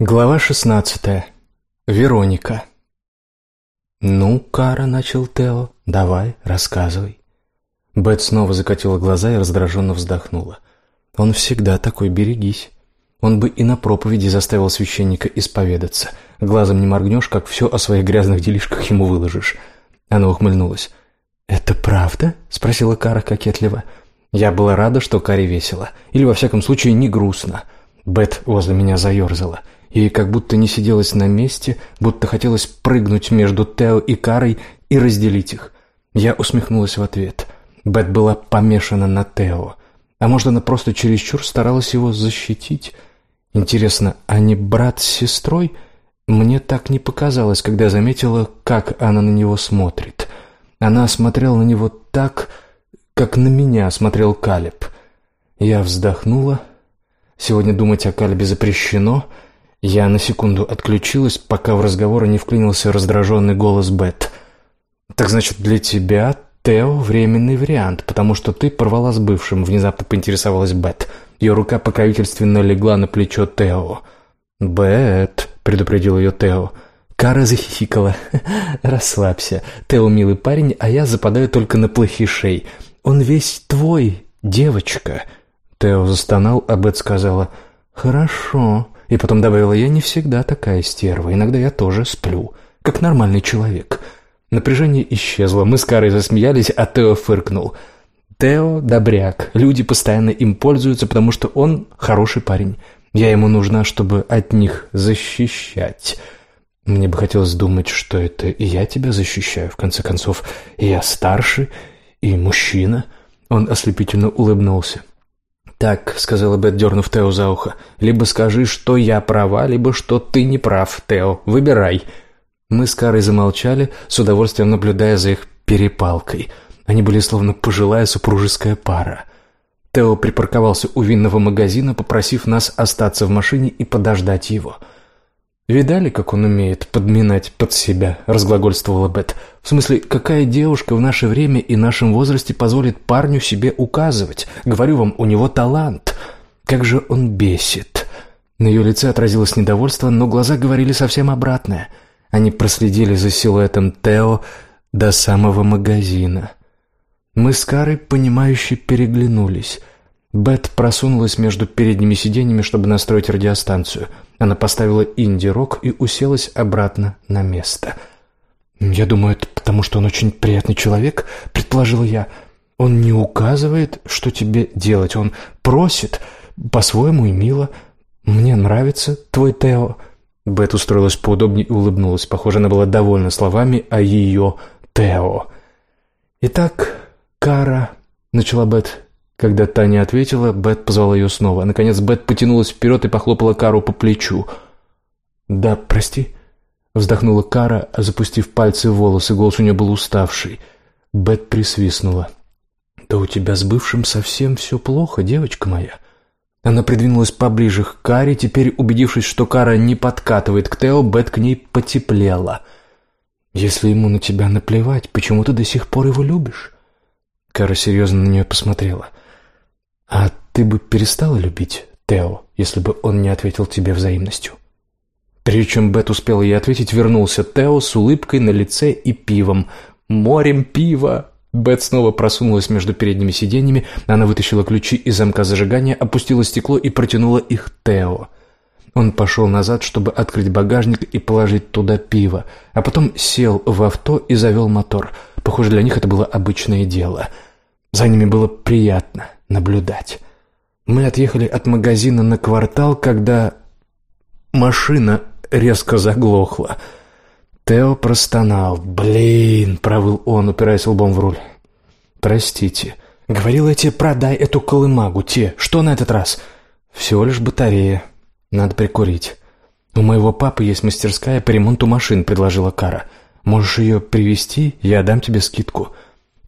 Глава шестнадцатая. Вероника. «Ну, Кара», — начал Тео, — «давай, рассказывай». Бет снова закатила глаза и раздраженно вздохнула. «Он всегда такой, берегись. Он бы и на проповеди заставил священника исповедаться. Глазом не моргнешь, как все о своих грязных делишках ему выложишь». Она ухмыльнулась. «Это правда?» — спросила Кара кокетливо. Я была рада, что Каре весело. Или, во всяком случае, не грустно. Бет возле меня заерзала. Ей как будто не сиделось на месте, будто хотелось прыгнуть между Тео и Карой и разделить их. Я усмехнулась в ответ. Бет была помешана на Тео. А может, она просто чересчур старалась его защитить? Интересно, а не брат с сестрой? Мне так не показалось, когда заметила, как она на него смотрит. Она смотрела на него так, как на меня смотрел Калеб. Я вздохнула. Сегодня думать о Калебе запрещено — я на секунду отключилась, пока в разговор не вклинился раздраженный голос Бет. «Так значит, для тебя Тео — временный вариант, потому что ты порвала с бывшим», — внезапно поинтересовалась Бет. Ее рука покровительственно легла на плечо Тео. «Бет», — предупредил ее Тео. Кара захихикала. «Расслабься. Тео милый парень, а я западаю только на плохишей. Он весь твой, девочка». Тео застонал, а Бет сказала «Хорошо». И потом добавила, я не всегда такая стерва, иногда я тоже сплю, как нормальный человек. Напряжение исчезло, мы с Карой засмеялись, а Тео фыркнул. Тео – добряк, люди постоянно им пользуются, потому что он хороший парень. Я ему нужна, чтобы от них защищать. Мне бы хотелось думать, что это и я тебя защищаю, в конце концов. Я старше, и мужчина. Он ослепительно улыбнулся. «Так», — сказала Бет, дернув Тео за ухо, — «либо скажи, что я права, либо что ты не прав, Тео. Выбирай». Мы с Карой замолчали, с удовольствием наблюдая за их перепалкой. Они были словно пожилая супружеская пара. Тео припарковался у винного магазина, попросив нас остаться в машине и подождать его — «Видали, как он умеет подминать под себя?» — разглагольствовала Бет. «В смысле, какая девушка в наше время и нашем возрасте позволит парню себе указывать? Говорю вам, у него талант. Как же он бесит!» На ее лице отразилось недовольство, но глаза говорили совсем обратное. Они проследили за силуэтом Тео до самого магазина. Мы с Карой, понимающе переглянулись. Бет просунулась между передними сиденьями, чтобы настроить радиостанцию — она поставила инди-рок и уселась обратно на место. «Я думаю, это потому, что он очень приятный человек», — предположила я. «Он не указывает, что тебе делать, он просит, по-своему и мило. Мне нравится твой Тео». Бет устроилась поудобнее и улыбнулась. Похоже, она была довольна словами о ее Тео. «Итак, Кара», — начала Бет, когда Таня ответила, Бет позвала ее снова. Наконец Бет потянулась вперед и похлопала Кару по плечу. «Да, прости», — вздохнула Кара, запустив пальцы в волосы. Голос у нее был уставший. Бет присвистнула. «Да у тебя с бывшим совсем все плохо, девочка моя». Она придвинулась поближе к Каре, теперь, убедившись, что Кара не подкатывает к Тео, Бет к ней потеплела. «Если ему на тебя наплевать, почему ты до сих пор его любишь?» Кара серьезно на нее посмотрела. «А ты бы перестала любить Тео, если бы он не ответил тебе взаимностью?» Прежде чем Бет успела ей ответить, вернулся Тео с улыбкой на лице и пивом. «Морем пива!» Бет снова просунулась между передними сиденьями, она вытащила ключи из замка зажигания, опустила стекло и протянула их Тео. Он пошел назад, чтобы открыть багажник и положить туда пиво, а потом сел в авто и завел мотор. Похоже, для них это было обычное дело. За ними было приятно наблюдать. Мы отъехали от магазина на квартал, когда машина резко заглохла. Тео простонал. «Блин!» — провыл он, упираясь лбом в руль. «Простите. Говорил я тебе, продай эту колымагу. Те, что на этот раз?» «Всего лишь батарея. Надо прикурить». «У моего папы есть мастерская по ремонту машин», — предложила Кара. «Можешь ее привезти, я дам тебе скидку».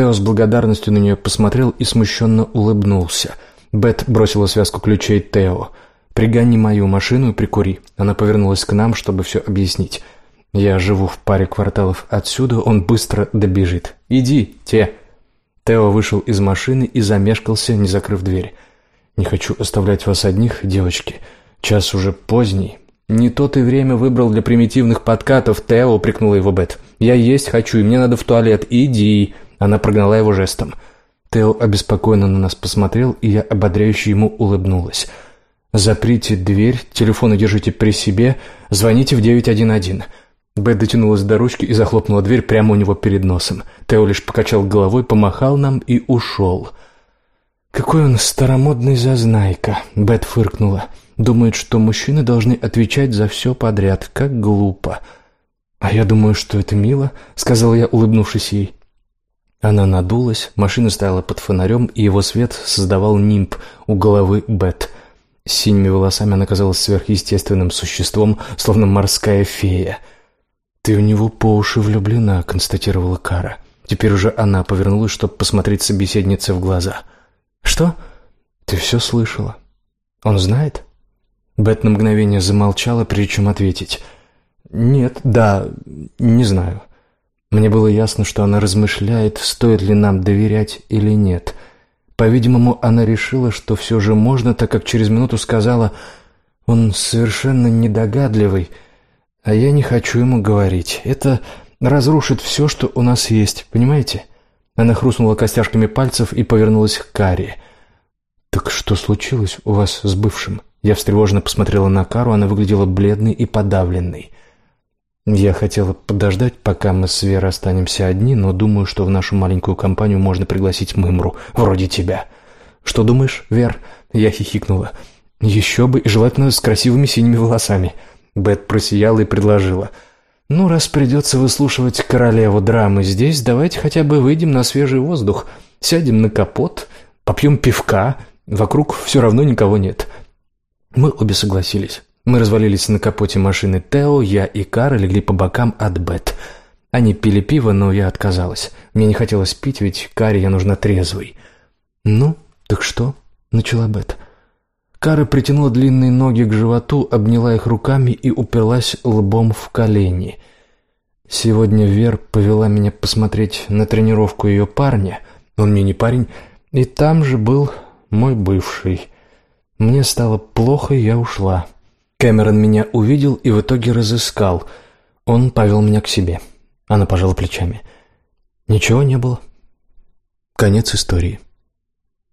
Тео с благодарностью на нее посмотрел и смущенно улыбнулся. Бет бросила связку ключей Тео. «Пригони мою машину и прикури». Она повернулась к нам, чтобы все объяснить. «Я живу в паре кварталов отсюда, он быстро добежит. Иди, те». Тео вышел из машины и замешкался, не закрыв дверь. «Не хочу оставлять вас одних, девочки. Час уже поздний. «Не то ты время выбрал для примитивных подкатов, Тео», — упрекнула его Бет. «Я есть хочу, и мне надо в туалет. Иди!» Она прогнала его жестом. Тео обеспокоенно на нас посмотрел, и я ободряюще ему улыбнулась. «Заприте дверь, телефоны держите при себе, звоните в 911». Бет дотянулась до ручки и захлопнула дверь прямо у него перед носом. Тео лишь покачал головой, помахал нам и ушел. «Какой он старомодный зазнайка!» — Бет фыркнула. «Думает, что мужчины должны отвечать за все подряд. Как глупо!» «А я думаю, что это мило», — сказал я, улыбнувшись ей. Она надулась, машина стояла под фонарем, и его свет создавал нимб у головы Бет. С синими волосами она казалась сверхъестественным существом, словно морская фея. «Ты в него по уши влюблена», — констатировала Кара. Теперь уже она повернулась, чтобы посмотреть собеседнице в глаза. «Что? Ты все слышала? Он знает?» Бет на мгновение замолчала, прежде чем ответить. «Нет, да, не знаю». Мне было ясно, что она размышляет, стоит ли нам доверять или нет. По-видимому, она решила, что все же можно, так как через минуту сказала «Он совершенно недогадливый, а я не хочу ему говорить. Это разрушит все, что у нас есть, понимаете?» Она хрустнула костяшками пальцев и повернулась к Каре. «Так что случилось у вас с бывшим?» Я встревоженно посмотрела на Кару, она выглядела бледной и подавленной. Я хотела подождать, пока мы с Верой останемся одни, но думаю, что в нашу маленькую компанию можно пригласить Мымру, вроде тебя. Что думаешь, Вер? Я хихикнула. Еще бы, и желательно с красивыми синими волосами. Бет просияла и предложила. Ну, раз придется выслушивать королеву драмы здесь, давайте хотя бы выйдем на свежий воздух. Сядем на капот, попьем пивка. Вокруг все равно никого нет. Мы обе согласились. Мы развалились на капоте машины Тео, я и Кара легли по бокам от Бет. Они пили пиво, но я отказалась. Мне не хотелось пить, ведь Каре я нужна трезвой. «Ну, так что?» — начала Бет. Кара притянула длинные ноги к животу, обняла их руками и уперлась лбом в колени. Сегодня Вер повела меня посмотреть на тренировку ее парня. Он мне не парень. И там же был мой бывший. Мне стало плохо, и я ушла. Кэмерон меня увидел и в итоге разыскал. Он повел меня к себе. Она пожала плечами. Ничего не было. Конец истории.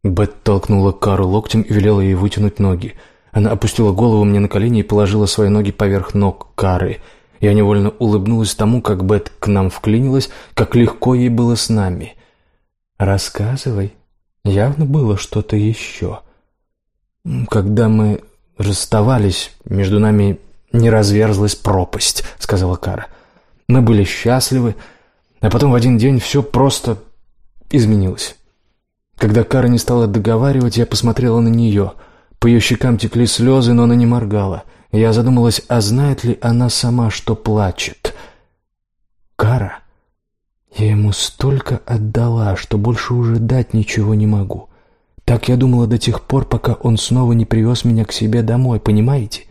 Бет толкнула Кару локтем и велела ей вытянуть ноги. Она опустила голову мне на колени и положила свои ноги поверх ног Кары. Я невольно улыбнулась тому, как Бет к нам вклинилась, как легко ей было с нами. «Рассказывай. Явно было что-то еще». Когда мы расставались, между нами не разверзлась пропасть», — сказала Кара. «Мы были счастливы, а потом в один день все просто изменилось. Когда Кара не стала договаривать, я посмотрела на нее. По ее щекам текли слезы, но она не моргала. Я задумалась, а знает ли она сама, что плачет? «Кара, я ему столько отдала, что больше уже дать ничего не могу». Так я думала до тех пор, пока он снова не привез меня к себе домой, понимаете?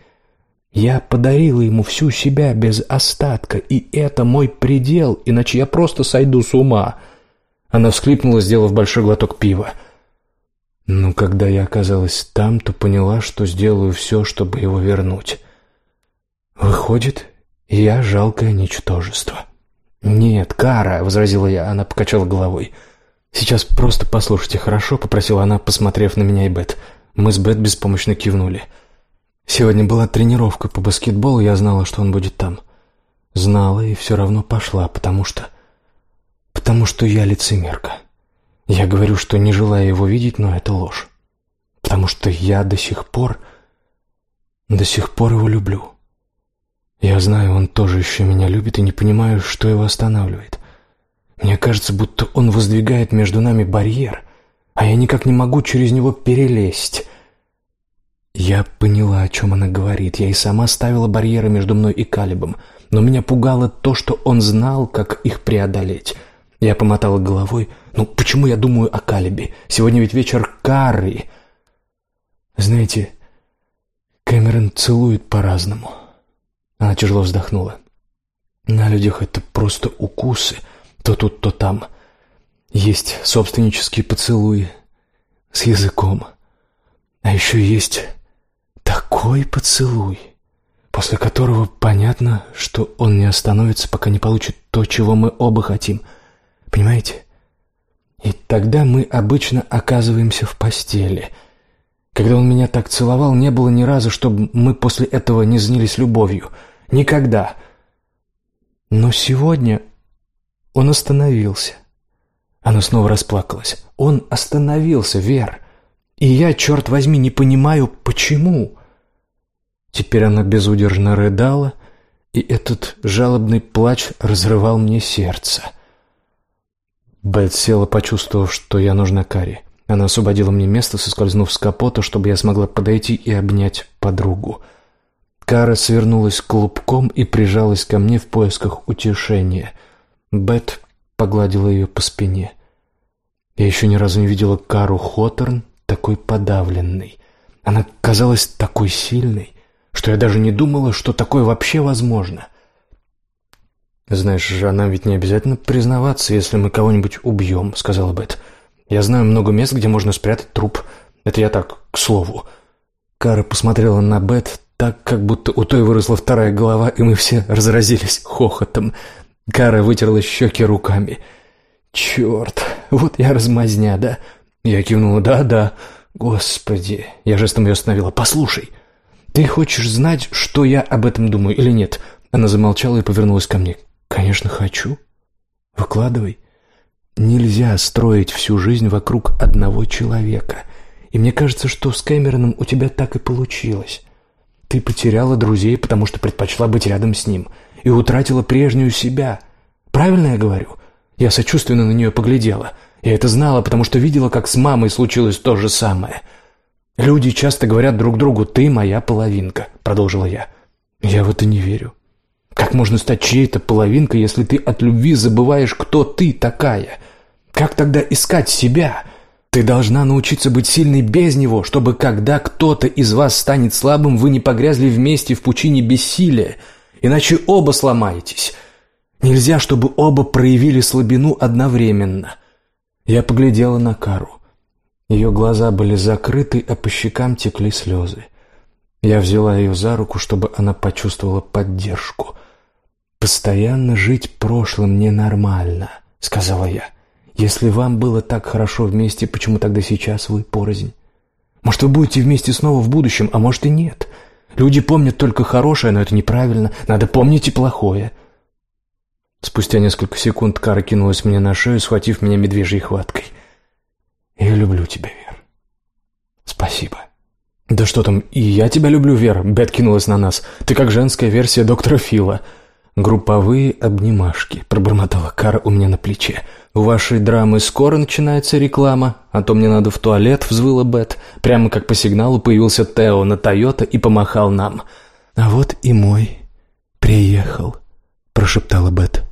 Я подарила ему всю себя без остатка, и это мой предел, иначе я просто сойду с ума. Она всхлипнула, сделав большой глоток пива. Но когда я оказалась там, то поняла, что сделаю все, чтобы его вернуть. Выходит, я жалкое ничтожество. «Нет, Кара», — возразила я, она покачала головой, — «Сейчас просто послушайте, хорошо?» — попросила она, посмотрев на меня и Бет. Мы с Бет беспомощно кивнули. «Сегодня была тренировка по баскетболу, я знала, что он будет там. Знала и все равно пошла, потому что... Потому что я лицемерка. Я говорю, что не желаю его видеть, но это ложь. Потому что я до сих пор... До сих пор его люблю. Я знаю, он тоже еще меня любит и не понимаю, что его останавливает. Мне кажется, будто он воздвигает между нами барьер, а я никак не могу через него перелезть. Я поняла, о чем она говорит. Я и сама ставила барьеры между мной и Калибом, но меня пугало то, что он знал, как их преодолеть. Я помотала головой. Ну, почему я думаю о Калибе? Сегодня ведь вечер Карри. Знаете, Кэмерон целует по-разному. Она тяжело вздохнула. На людях это просто укусы — то тут, то там. Есть собственнические поцелуи с языком. А еще есть такой поцелуй, после которого понятно, что он не остановится, пока не получит то, чего мы оба хотим. Понимаете? И тогда мы обычно оказываемся в постели. Когда он меня так целовал, не было ни разу, чтобы мы после этого не занялись любовью. Никогда. Но сегодня он остановился. Она снова расплакалась. Он остановился, Вер. И я, черт возьми, не понимаю, почему. Теперь она безудержно рыдала, и этот жалобный плач разрывал мне сердце. Бет села, почувствовав, что я нужна Каре. Она освободила мне место, соскользнув с капота, чтобы я смогла подойти и обнять подругу. Кара свернулась клубком и прижалась ко мне в поисках утешения. Бет погладила ее по спине. Я еще ни разу не видела Кару Хоторн такой подавленной. Она казалась такой сильной что я даже не думала, что такое вообще возможно. «Знаешь же, нам ведь не обязательно признаваться, если мы кого-нибудь убьем», — сказала Бет. «Я знаю много мест, где можно спрятать труп. Это я так, к слову». Кара посмотрела на Бет так, как будто у той выросла вторая голова, и мы все разразились хохотом. Кара вытерла щеки руками. «Черт, вот я размазня, да?» Я кивнула «Да, да». «Господи!» Я жестом ее остановила. «Послушай!» «Ты хочешь знать, что я об этом думаю или нет?» Она замолчала и повернулась ко мне. «Конечно, хочу. Выкладывай. Нельзя строить всю жизнь вокруг одного человека. И мне кажется, что с Кэмероном у тебя так и получилось. Ты потеряла друзей, потому что предпочла быть рядом с ним, и утратила прежнюю себя. Правильно я говорю?» Я сочувственно на нее поглядела. Я это знала, потому что видела, как с мамой случилось то же самое — «Люди часто говорят друг другу, ты моя половинка», — продолжила я. «Я в это не верю. Как можно стать чьей-то половинкой, если ты от любви забываешь, кто ты такая? Как тогда искать себя? Ты должна научиться быть сильной без него, чтобы когда кто-то из вас станет слабым, вы не погрязли вместе в пучине бессилия, иначе оба сломаетесь. Нельзя, чтобы оба проявили слабину одновременно». Я поглядела на Кару. Ее глаза были закрыты, а по щекам текли слезы. Я взяла ее за руку, чтобы она почувствовала поддержку. «Постоянно жить прошлым ненормально», — сказала я. «Если вам было так хорошо вместе, почему тогда сейчас вы порознь? Может, вы будете вместе снова в будущем, а может и нет. Люди помнят только хорошее, но это неправильно. Надо помнить и плохое». Спустя несколько секунд Кара кинулась мне на шею, схватив меня медвежьей хваткой. Я люблю тебя, Вер. Спасибо. Да что там, и я тебя люблю, Вер. Бет кинулась на нас. Ты как женская версия доктора Фила. Групповые обнимашки, пробормотала Кара у меня на плече. У вашей драмы скоро начинается реклама, а то мне надо в туалет, взвыла Бет. Прямо как по сигналу появился Тео на Тойота и помахал нам. А вот и мой приехал, прошептала Бет.